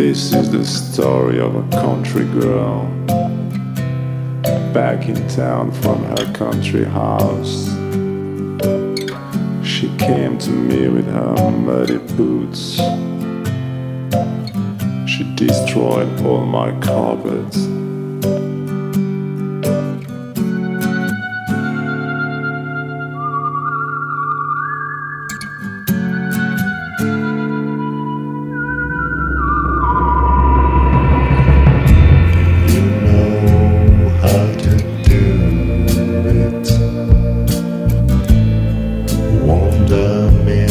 This is the story of a country girl back in town from her country house. She came to me with her muddy boots. She destroyed all my carpets. Wonder Milky